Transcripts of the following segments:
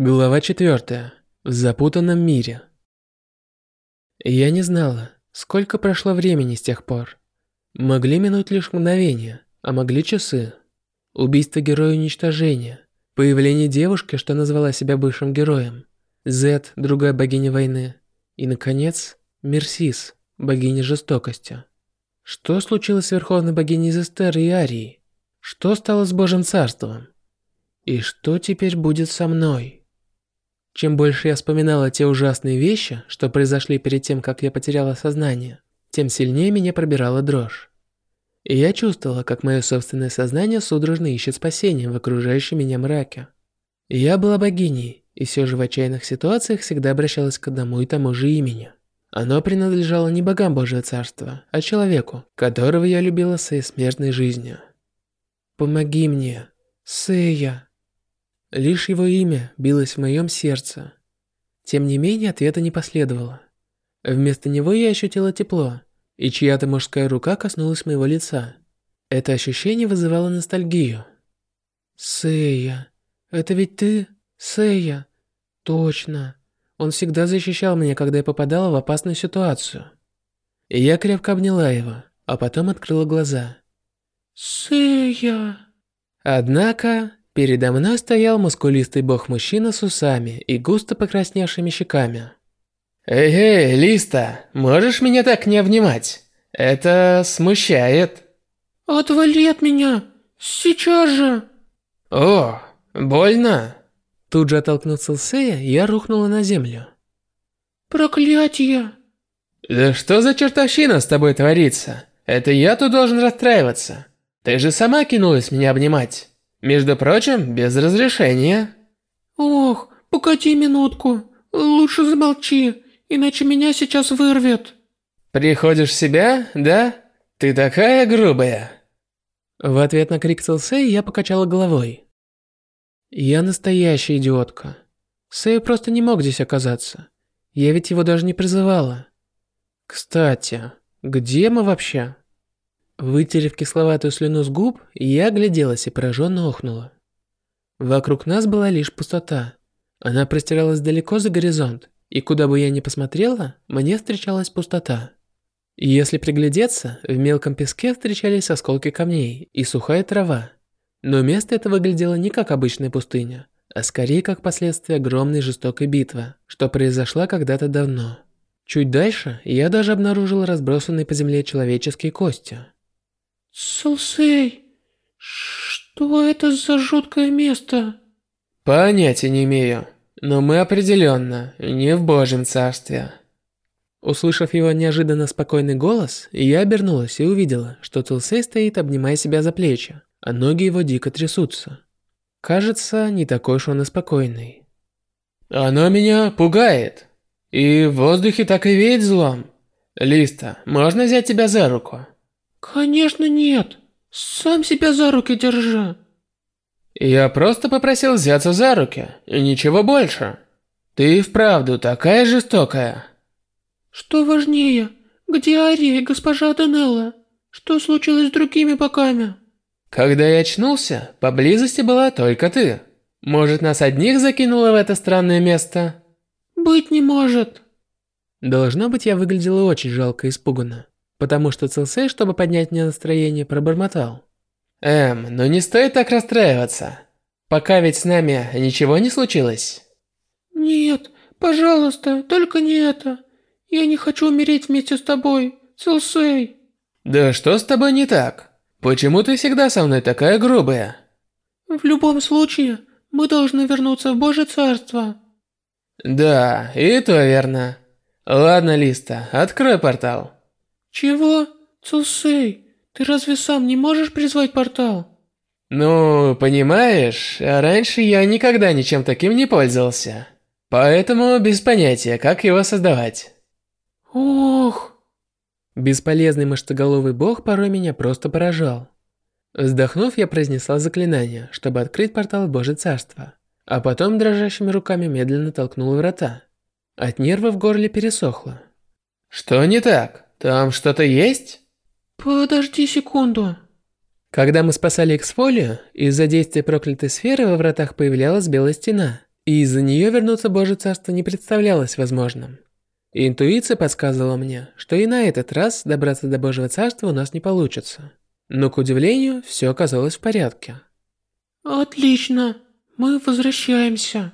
Глава 4. В запутанном мире. Я не знала, сколько прошло времени с тех пор. Могли минуть лишь мгновения, а могли часы. Убийство героя уничтожения, появление девушки, что назвала себя бывшим героем, Зет, другая богиня войны, и, наконец, Мерсис, богиня жестокости. Что случилось с верховной богиней Зестер и Арии? Что стало с Божьим царством? И что теперь будет со мной? Чем больше я вспоминала те ужасные вещи, что произошли перед тем, как я потеряла сознание, тем сильнее меня пробирала дрожь. И я чувствовала, как мое собственное сознание судорожно ищет спасения в окружающем меня мраке. Я была богиней, и все же в отчаянных ситуациях всегда обращалась к одному и тому же имени. Оно принадлежало не богам Божьего Царства, а человеку, которого я любила своей смертной жизнью. «Помоги мне, Сэя!» Лишь его имя билось в моем сердце. Тем не менее, ответа не последовало. Вместо него я ощутила тепло, и чья-то мужская рука коснулась моего лица. Это ощущение вызывало ностальгию. «Сэя, это ведь ты, Сэя?» «Точно. Он всегда защищал меня, когда я попадала в опасную ситуацию». И я крепко обняла его, а потом открыла глаза. «Сэя...» Однако, Передо мной стоял мускулистый бог-мужчина с усами и густо покрасневшими щеками. «Эй-эй, Листа, можешь меня так не обнимать? Это смущает». «Отвали от меня! Сейчас же!» «О, больно?» Тут же оттолкнулся Сея, и я рухнула на землю. «Проклятие!» «Да что за чертовщина с тобой творится? Это я тут должен расстраиваться. Ты же сама кинулась меня обнимать». Между прочим, без разрешения. Ох, погоди минутку. Лучше замолчи, иначе меня сейчас вырвет. Приходишь в себя, да? Ты такая грубая. В ответ на крик Сэй я покачала головой. Я настоящая идиотка. Сэй просто не мог здесь оказаться. Я ведь его даже не призывала. Кстати, где мы вообще? Вытерев кисловатую слюну с губ, я огляделась и пораженно охнула. Вокруг нас была лишь пустота. Она простиралась далеко за горизонт, и куда бы я ни посмотрела, мне встречалась пустота. Если приглядеться, в мелком песке встречались осколки камней и сухая трава. Но место это выглядело не как обычная пустыня, а скорее как последствие огромной жестокой битвы, что произошла когда-то давно. Чуть дальше я даже обнаружила разбросанные по земле человеческие кости – Сусей, что это за жуткое место? Понятия не имею, но мы определенно не в Божьем Царстве. Услышав его неожиданно спокойный голос, я обернулась и увидела, что Тулсей стоит, обнимая себя за плечи, а ноги его дико трясутся. Кажется, не такой уж он и спокойный. Оно меня пугает. И в воздухе так и веет злом. Листа, можно взять тебя за руку? Конечно нет. Сам себя за руки держи. Я просто попросил взяться за руки, и ничего больше. Ты вправду такая жестокая. Что важнее, где Ария и госпожа Данелла? Что случилось с другими богами? Когда я очнулся, поблизости была только ты. Может, нас одних закинуло в это странное место? Быть не может. Должно быть, я выглядела очень жалко и испуганно потому что Целсей, чтобы поднять мне настроение, пробормотал. «Эм, ну не стоит так расстраиваться. Пока ведь с нами ничего не случилось?» «Нет, пожалуйста, только не это. Я не хочу умереть вместе с тобой, Целсей». «Да что с тобой не так? Почему ты всегда со мной такая грубая?» «В любом случае, мы должны вернуться в Божье Царство». «Да, и то верно. Ладно, Листа, открой портал». «Чего? Цусей, ты разве сам не можешь призвать портал?» «Ну, понимаешь, раньше я никогда ничем таким не пользовался. Поэтому без понятия, как его создавать». «Ох...» Бесполезный мышцеголовый бог порой меня просто поражал. Вздохнув, я произнесла заклинание, чтобы открыть портал в Божье Царство, а потом дрожащими руками медленно толкнула врата. От нервов в горле пересохло. «Что не так?» Там что-то есть? Подожди секунду. Когда мы спасали Эксфолию, из-за действия проклятой сферы во вратах появлялась белая стена, И из-за нее вернуться в Божье Царство не представлялось возможным. Интуиция подсказывала мне, что и на этот раз добраться до Божьего Царства у нас не получится. Но, к удивлению, все оказалось в порядке. Отлично, мы возвращаемся.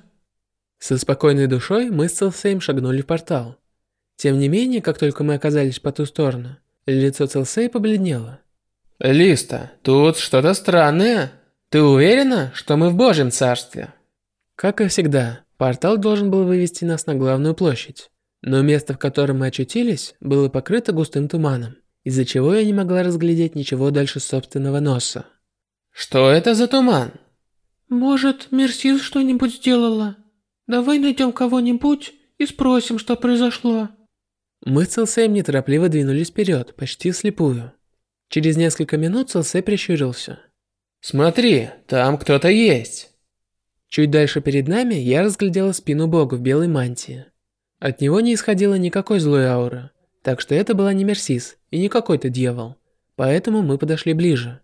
Со спокойной душой мы с Целсеем шагнули в портал. Тем не менее, как только мы оказались по ту сторону, лицо Целсея побледнело. Листа, тут что-то странное. Ты уверена, что мы в Божьем Царстве? Как и всегда, портал должен был вывести нас на главную площадь. Но место, в котором мы очутились, было покрыто густым туманом, из-за чего я не могла разглядеть ничего дальше собственного носа. Что это за туман? Может, Мерсис что-нибудь сделала? Давай найдем кого-нибудь и спросим, что произошло. Мы с Целсеем неторопливо двинулись вперед, почти вслепую. Через несколько минут Целсей прищурился. Смотри, там кто-то есть. Чуть дальше перед нами я разглядела спину бога в белой мантии. От него не исходила никакой злой ауры, так что это была не Мерсис и не какой-то дьявол. Поэтому мы подошли ближе.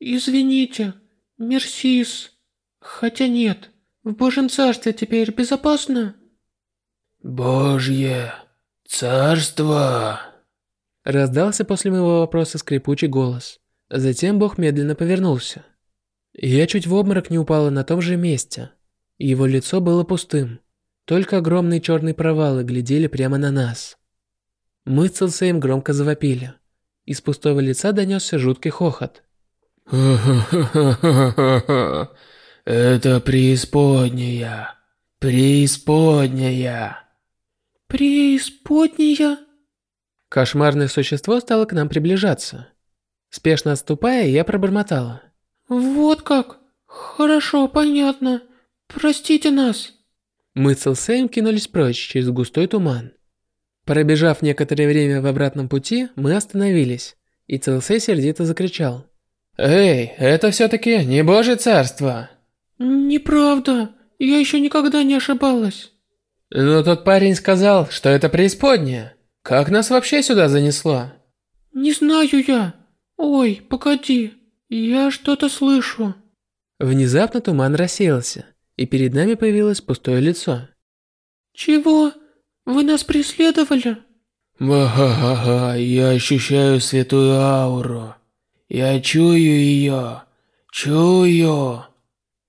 Извините, Мерсис. Хотя нет, в Божьем Царстве теперь безопасно? Божье Царство. Раздался после моего вопроса скрипучий голос. Затем Бог медленно повернулся. Я чуть в обморок не упала на том же месте. Его лицо было пустым. Только огромные черные провалы глядели прямо на нас. Мы с Целсеем громко завопили. Из пустого лица донесся жуткий хохот. Это преисподняя. Преисподняя. Преисподняя? Кошмарное существо стало к нам приближаться. Спешно отступая, я пробормотала. Вот как? Хорошо, понятно. Простите нас. Мы с Элсеем кинулись прочь через густой туман. Пробежав некоторое время в обратном пути, мы остановились, и Целсей сердито закричал. «Эй, это все-таки не Божье Царство!» «Неправда, я еще никогда не ошибалась». «Но тот парень сказал, что это преисподняя. Как нас вообще сюда занесло?» «Не знаю я. Ой, погоди, я что-то слышу». Внезапно туман рассеялся, и перед нами появилось пустое лицо. «Чего? Вы нас преследовали?» «Ха-ха-ха, я ощущаю святую ауру. Я чую ее. Чую».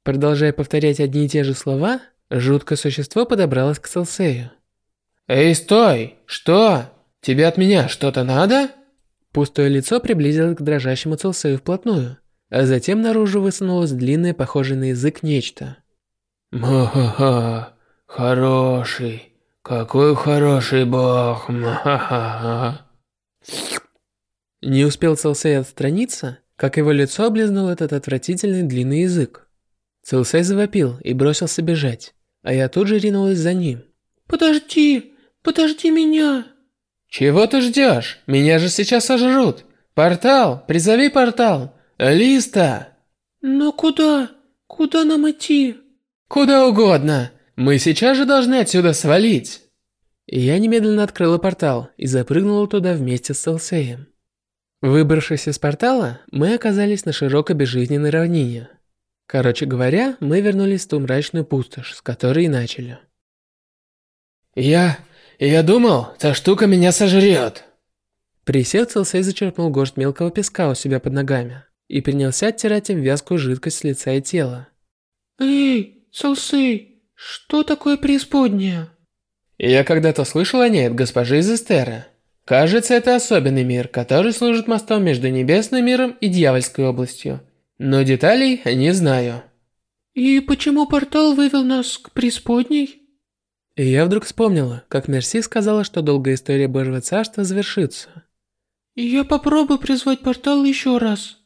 Продолжая повторять одни и те же слова, жуткое существо подобралось к Селсею. «Эй, стой! Что? Тебе от меня что-то надо?» Пустое лицо приблизилось к дрожащему Целсею вплотную, а затем наружу высунулось длинное, похожее на язык нечто. «Ма-ха-ха, хороший, какой хороший бог, ма-ха-ха». Не успел Целсей отстраниться, как его лицо облизнул этот отвратительный длинный язык. Целсей завопил и бросился бежать, а я тут же ринулась за ним. «Подожди, подожди меня!» «Чего ты ждешь? Меня же сейчас сожрут! Портал! Призови портал! Листа!» «Но куда? Куда нам идти?» «Куда угодно! Мы сейчас же должны отсюда свалить!» Я немедленно открыла портал и запрыгнула туда вместе с Селсеем. Выбравшись из портала, мы оказались на широкой безжизненной равнине. Короче говоря, мы вернулись в ту мрачную пустошь, с которой и начали. «Я... я думал, та штука меня сожрет!» Присел Целсей зачерпнул горсть мелкого песка у себя под ногами и принялся оттирать им вязкую жидкость с лица и тела. «Эй, Целсей, что такое преисподняя?» Я когда-то слышал о ней от госпожи из Эстера. Кажется, это особенный мир, который служит мостом между небесным миром и дьявольской областью. Но деталей не знаю. «И почему портал вывел нас к преисподней?» И я вдруг вспомнила, как Мерси сказала, что долгая история Божьего Царства завершится. «Я попробую призвать портал еще раз».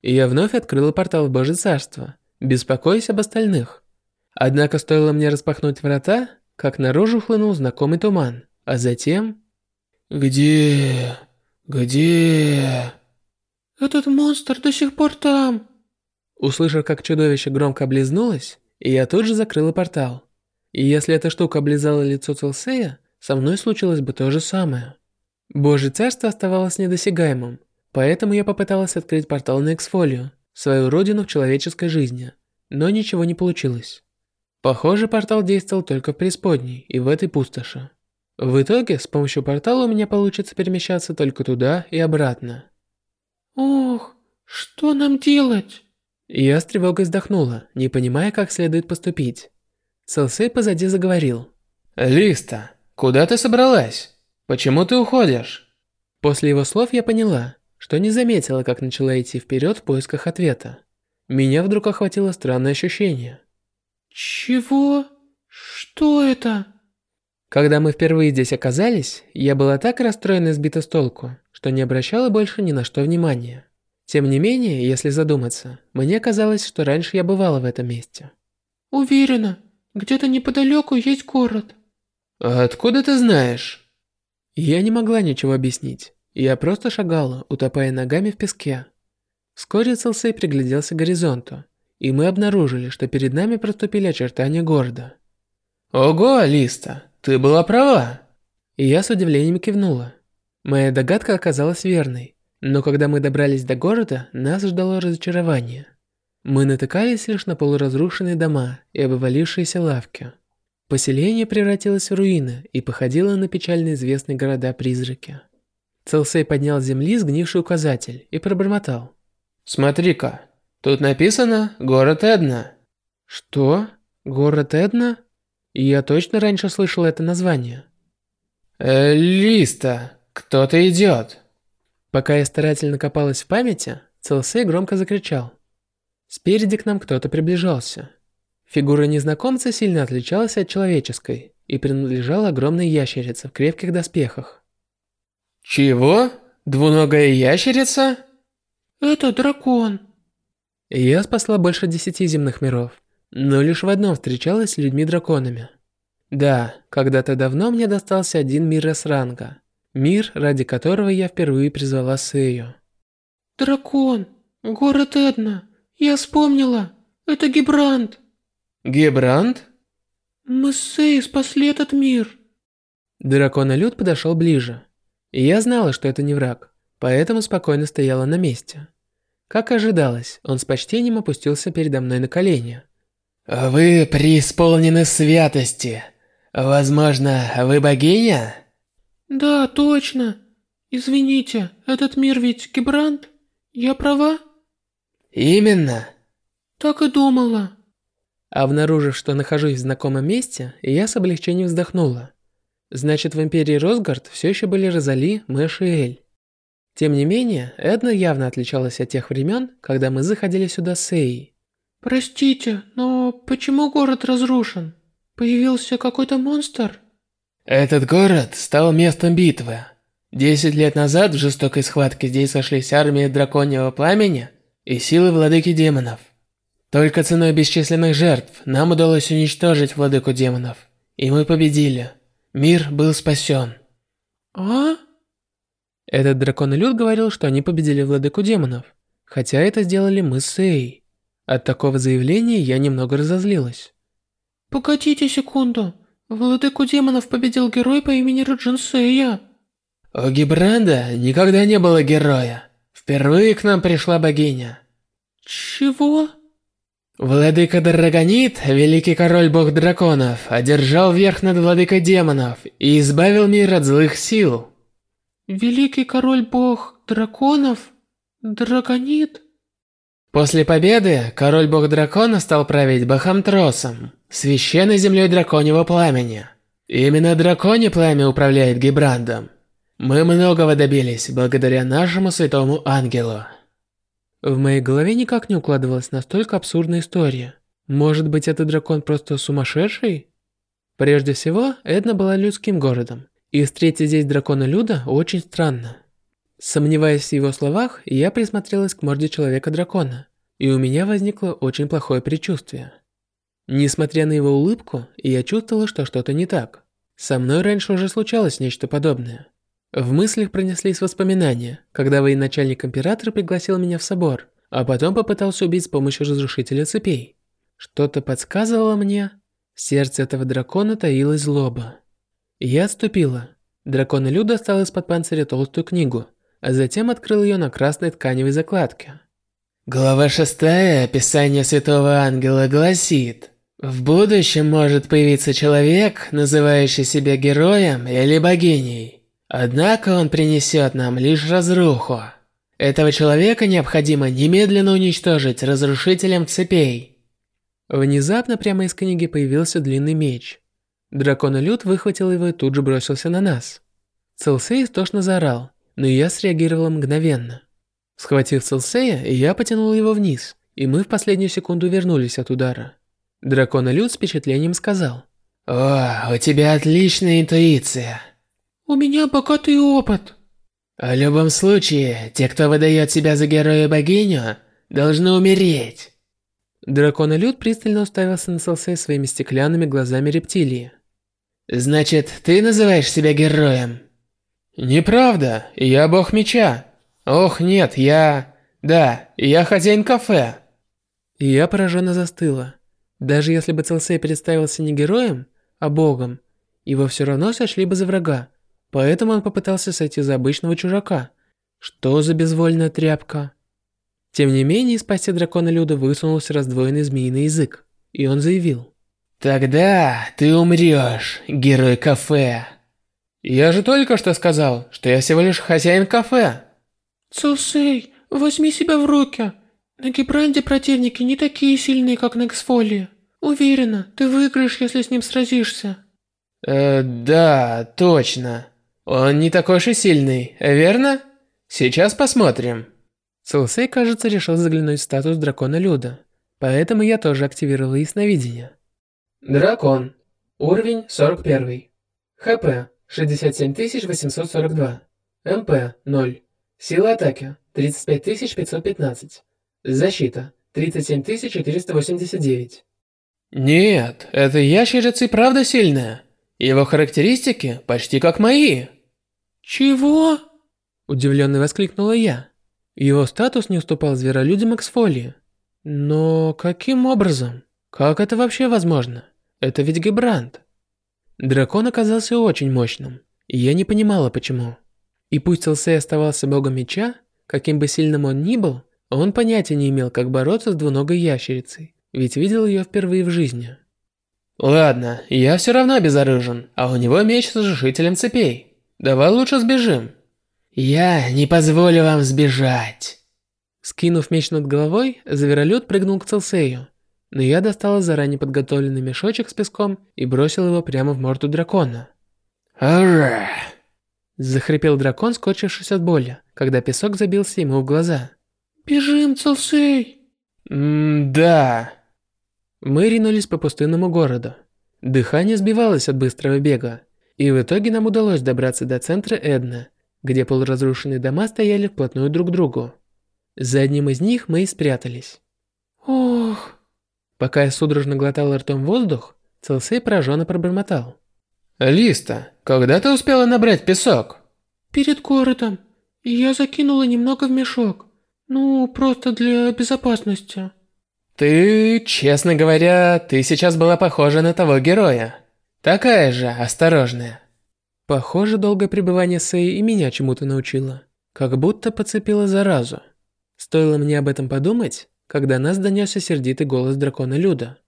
И я вновь открыла портал в Божье Царство, беспокоясь об остальных. Однако стоило мне распахнуть врата, как наружу хлынул знакомый туман, а затем... «Где? Где?» «Этот монстр до сих пор там!» Услышав, как чудовище громко облизнулось, я тут же закрыла портал. И если эта штука облизала лицо Целсея, со мной случилось бы то же самое. Божье царство оставалось недосягаемым, поэтому я попыталась открыть портал на Эксфолию, свою родину в человеческой жизни, но ничего не получилось. Похоже, портал действовал только в преисподней и в этой пустоши. В итоге, с помощью портала у меня получится перемещаться только туда и обратно. Ох, что нам делать? Я с тревогой вздохнула, не понимая, как следует поступить. Селсей позади заговорил. «Листа, куда ты собралась? Почему ты уходишь?» После его слов я поняла, что не заметила, как начала идти вперед в поисках ответа. Меня вдруг охватило странное ощущение. «Чего? Что это?» Когда мы впервые здесь оказались, я была так расстроена и сбита с толку, что не обращала больше ни на что внимания. Тем не менее, если задуматься, мне казалось, что раньше я бывала в этом месте. Уверена, где-то неподалеку есть город. Откуда ты знаешь? Я не могла ничего объяснить. Я просто шагала, утопая ногами в песке. Вскоре Целсей пригляделся к горизонту, и мы обнаружили, что перед нами проступили очертания города. Ого, Алиста, ты была права. И я с удивлением кивнула. Моя догадка оказалась верной. Но когда мы добрались до города, нас ждало разочарование. Мы натыкались лишь на полуразрушенные дома и обвалившиеся лавки. Поселение превратилось в руины и походило на печально известные города-призраки. Целсей поднял с земли сгнивший указатель и пробормотал. «Смотри-ка, тут написано «Город Эдна». «Что? Город Эдна?» Я точно раньше слышал это название. Э, Листа, кто-то идет. Пока я старательно копалась в памяти, Целсей громко закричал. Спереди к нам кто-то приближался. Фигура незнакомца сильно отличалась от человеческой и принадлежала огромной ящерице в крепких доспехах. Чего? Двуногая ящерица? Это дракон. Я спасла больше десяти земных миров, но лишь в одном встречалась с людьми-драконами. Да, когда-то давно мне достался один мир С-ранга, Мир, ради которого я впервые призвала Сею. Дракон, город Эдна, я вспомнила, это Гибранд. Гибранд? Мы с Сеей спасли этот мир. Драконолюд подошел ближе. И я знала, что это не враг, поэтому спокойно стояла на месте. Как ожидалось, он с почтением опустился передо мной на колени. «Вы преисполнены святости. Возможно, вы богиня?» Да, точно. Извините, этот мир ведь Гибрант? Я права? Именно. Так и думала. Обнаружив, что нахожусь в знакомом месте, я с облегчением вздохнула. Значит, в Империи Росгард все еще были Розали, Мэш и Эль. Тем не менее, Эдна явно отличалась от тех времен, когда мы заходили сюда с Эей. Простите, но почему город разрушен? Появился какой-то монстр? Этот город стал местом битвы. Десять лет назад в жестокой схватке здесь сошлись армии драконьего пламени и силы владыки демонов. Только ценой бесчисленных жертв нам удалось уничтожить владыку демонов, и мы победили. Мир был спасен. А? Этот драконолюд говорил, что они победили владыку демонов, хотя это сделали мы с Сей. От такого заявления я немного разозлилась. Погодите секунду. Владыку демонов победил герой по имени Раджинсея. У Гибранда никогда не было героя. Впервые к нам пришла богиня. Чего? Владыка Драгонит, великий король-бог драконов, одержал верх над владыкой демонов и избавил мир от злых сил. Великий король-бог драконов? Драгонит? После победы король-бог дракона стал править Бахамтросом священной землей драконьего пламени. Именно драконье пламя управляет Гибрандом. Мы многого добились благодаря нашему святому ангелу. В моей голове никак не укладывалась настолько абсурдная история. Может быть, этот дракон просто сумасшедший? Прежде всего, Эдна была людским городом, и встретить здесь дракона Люда очень странно. Сомневаясь в его словах, я присмотрелась к морде человека-дракона, и у меня возникло очень плохое предчувствие. Несмотря на его улыбку, я чувствовала, что что-то не так. Со мной раньше уже случалось нечто подобное. В мыслях пронеслись воспоминания, когда военачальник императора пригласил меня в собор, а потом попытался убить с помощью разрушителя цепей. Что-то подсказывало мне, в сердце этого дракона таилась злоба. Я отступила. Дракон Илю достал из-под панциря толстую книгу, а затем открыл ее на красной тканевой закладке. Глава шестая Описание Святого Ангела гласит В будущем может появиться человек, называющий себя героем или богиней. Однако он принесет нам лишь разруху. Этого человека необходимо немедленно уничтожить разрушителем цепей. Внезапно прямо из книги появился длинный меч. Драконолюд выхватил его и тут же бросился на нас. Целсей истошно заорал, но я среагировала мгновенно. Схватив Целсея, я потянул его вниз, и мы в последнюю секунду вернулись от удара. Драконолюд с впечатлением сказал. «О, у тебя отличная интуиция». «У меня богатый опыт». В любом случае, те, кто выдает себя за героя богиню, должны умереть. Драконолюд пристально уставился на Селсей своими стеклянными глазами рептилии. Значит, ты называешь себя героем? Неправда, я бог меча. Ох, нет, я... Да, я хозяин кафе. Я пораженно застыла. Даже если бы Целсей представился не героем, а богом, его все равно сошли бы за врага. Поэтому он попытался сойти за обычного чужака. Что за безвольная тряпка? Тем не менее, из пасти дракона Люда высунулся раздвоенный змеиный язык, и он заявил. «Тогда ты умрешь, герой кафе». «Я же только что сказал, что я всего лишь хозяин кафе». «Цусей, возьми себя в руки. На Гибранде противники не такие сильные, как на Эксфолии. Уверена, ты выиграешь, если с ним сразишься». «Э, да, точно. Он не такой уж и сильный, верно? Сейчас посмотрим. Целсей, кажется, решил заглянуть в статус дракона Люда, поэтому я тоже активировал ясновидение. Дракон. Уровень 41. ХП 67842. МП 0. Сила атаки 35515. Защита 37489. Нет, эта ящерица и правда сильная. Его характеристики почти как мои. «Чего?» – удивленно воскликнула я. Его статус не уступал зверолюдям Эксфолии. Но каким образом? Как это вообще возможно? Это ведь Гебранд. Дракон оказался очень мощным, и я не понимала почему. И пусть Целсей оставался богом меча, каким бы сильным он ни был, он понятия не имел, как бороться с двуногой ящерицей, ведь видел ее впервые в жизни. Ладно, я все равно безоружен, а у него меч с разрушителем цепей. Давай лучше сбежим. Я не позволю вам сбежать. Скинув меч над головой, зверолюд прыгнул к Целсею. Но я достала заранее подготовленный мешочек с песком и бросил его прямо в морду дракона. «Ура!» Захрипел дракон, скотчившись от боли, когда песок забился ему в глаза. «Бежим, Целсей!» «М-да...» Мы ринулись по пустынному городу. Дыхание сбивалось от быстрого бега. И в итоге нам удалось добраться до центра Эдна, где полуразрушенные дома стояли вплотную друг к другу. За одним из них мы и спрятались. Ох. Пока я судорожно глотал ртом воздух, Целсей пораженно пробормотал. «Листа, когда ты успела набрать песок?» «Перед городом. Я закинула немного в мешок. Ну, просто для безопасности». «Ты, честно говоря, ты сейчас была похожа на того героя». Такая же, осторожная. Похоже, долгое пребывание Сэй и меня чему-то научило. Как будто подцепила заразу. Стоило мне об этом подумать, когда нас донесся сердитый голос дракона Люда.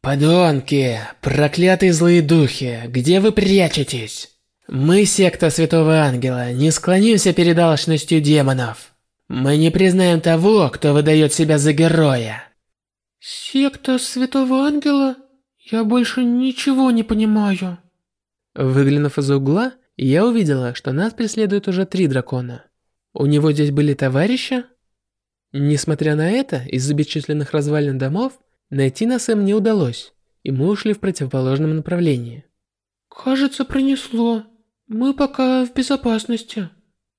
«Подонки! Проклятые злые духи! Где вы прячетесь? Мы, секта Святого Ангела, не склонимся перед алчностью демонов. Мы не признаем того, кто выдает себя за героя». «Секта Святого Ангела?» Я больше ничего не понимаю. Выглянув из угла, я увидела, что нас преследуют уже три дракона. У него здесь были товарищи? Несмотря на это, из-за бесчисленных развалин домов, найти нас им не удалось, и мы ушли в противоположном направлении. Кажется, пронесло. Мы пока в безопасности.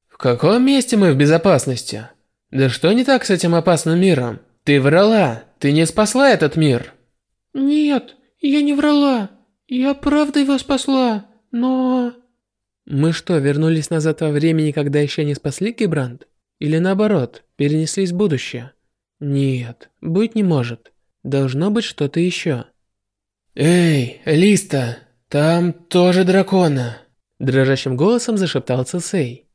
В каком месте мы в безопасности? Да что не так с этим опасным миром? Ты врала, ты не спасла этот мир. Нет, я не врала. Я правда его спасла, но... Мы что, вернулись назад во времени, когда еще не спасли Гибранд? Или наоборот, перенеслись в будущее? Нет, быть не может. Должно быть что-то еще. Эй, Листа, там тоже дракона. Дрожащим голосом зашептал Цесей.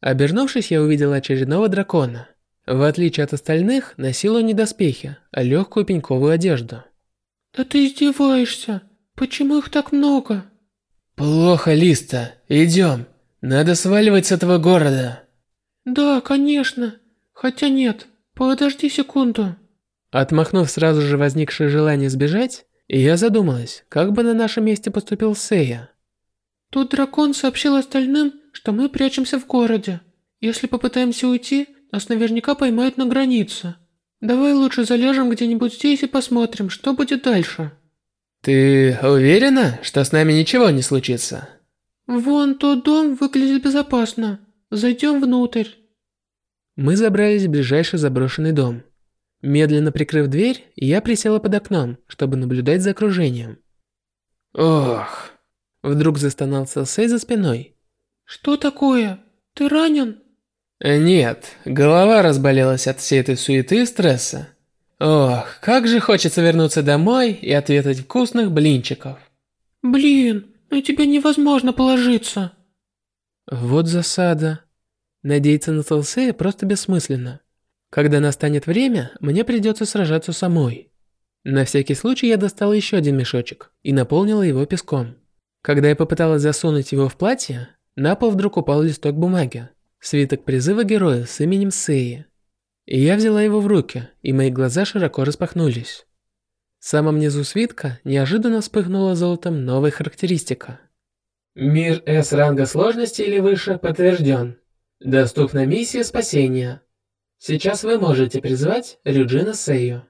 Обернувшись, я увидел очередного дракона. В отличие от остальных, носил он не доспехи, а легкую пеньковую одежду. Да ты издеваешься. Почему их так много? Плохо, Листа. Идем. Надо сваливать с этого города. Да, конечно. Хотя нет. Подожди секунду. Отмахнув сразу же возникшее желание сбежать, я задумалась, как бы на нашем месте поступил Сея. Тут дракон сообщил остальным, что мы прячемся в городе. Если попытаемся уйти, нас наверняка поймают на границе. Давай лучше залежем где-нибудь здесь и посмотрим, что будет дальше. Ты уверена, что с нами ничего не случится? Вон тот дом выглядит безопасно. Зайдем внутрь. Мы забрались в ближайший заброшенный дом. Медленно прикрыв дверь, я присела под окном, чтобы наблюдать за окружением. Ох. Вдруг застонал Селсей за спиной. Что такое? Ты ранен? Нет, голова разболелась от всей этой суеты и стресса. Ох, как же хочется вернуться домой и ответить вкусных блинчиков. Блин, на тебя невозможно положиться. Вот засада. Надеяться на Селсея просто бессмысленно. Когда настанет время, мне придется сражаться самой. На всякий случай я достала еще один мешочек и наполнила его песком. Когда я попыталась засунуть его в платье, на пол вдруг упал листок бумаги. Свиток призыва героя с именем Сеи. И я взяла его в руки, и мои глаза широко распахнулись. В самом низу свитка неожиданно вспыхнула золотом новая характеристика. Мир S ранга сложности или выше подтвержден. Доступна миссия спасения. Сейчас вы можете призвать Рюджина Сею.